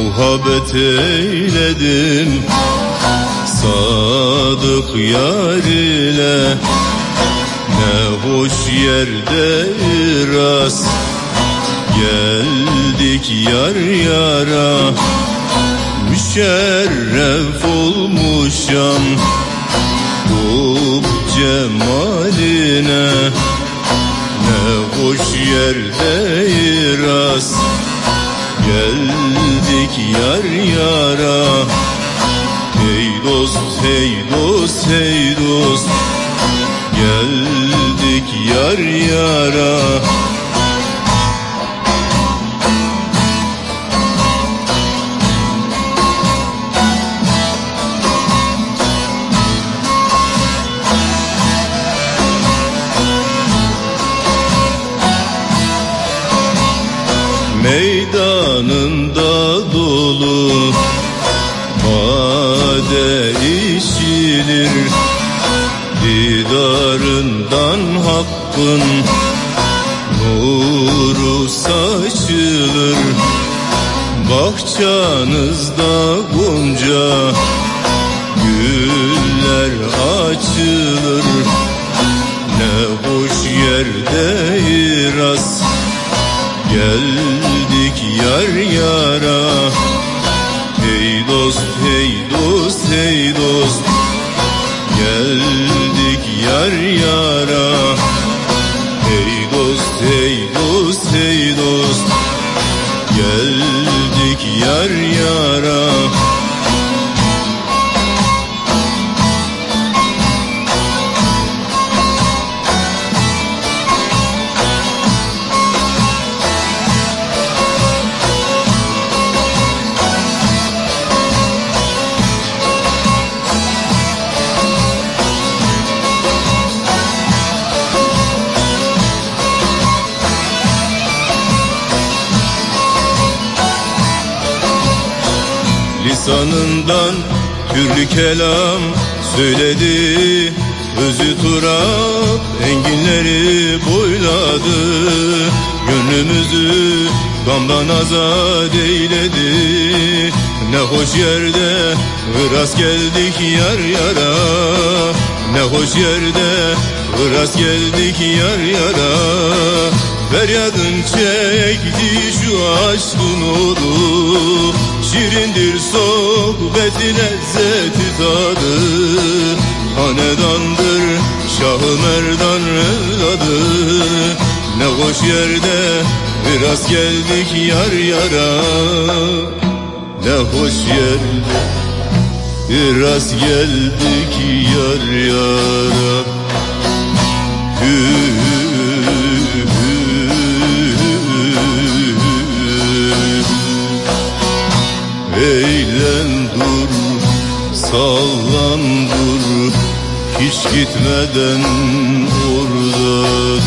muhabbet eyledim Sadık yar ile Ne hoş yerde rast. Geldik yar yara Müşerref olmuşam. Bu cemaline Ne hoş yerde rast Geldik yar yara. Hey dost hey dost hey dost. Geldik yar yara Meydanında dolu Bade içilir. Didarından hakkın Nuru saçılır. Bahçanızda gonca Güller açılır. Ne hoş yerde rast. Geldik yar yara. Hey dost hey dost hey dost. Geldik yar yara. Hey dost hey dost hey dost. Geldik yar yara lisanından türlü kelam söyledi. Özü turap enginleri boyladı. Gönlümüzü gamdan azad eyledi. Ne hoş yerde rast geldik yar yara. Ne hoş yerde rast geldik yar yara Feryadın çekti şu aşkın odu. Şirindir sohbeti lezzeti tadı. Hanedandır Şah-ı Merdan evladı Ne hoş yerde biraz geldik yar yara. Ne hoş yerde biraz geldik yar yara Eğlen dur, sallan dur Hiç gitmeden orada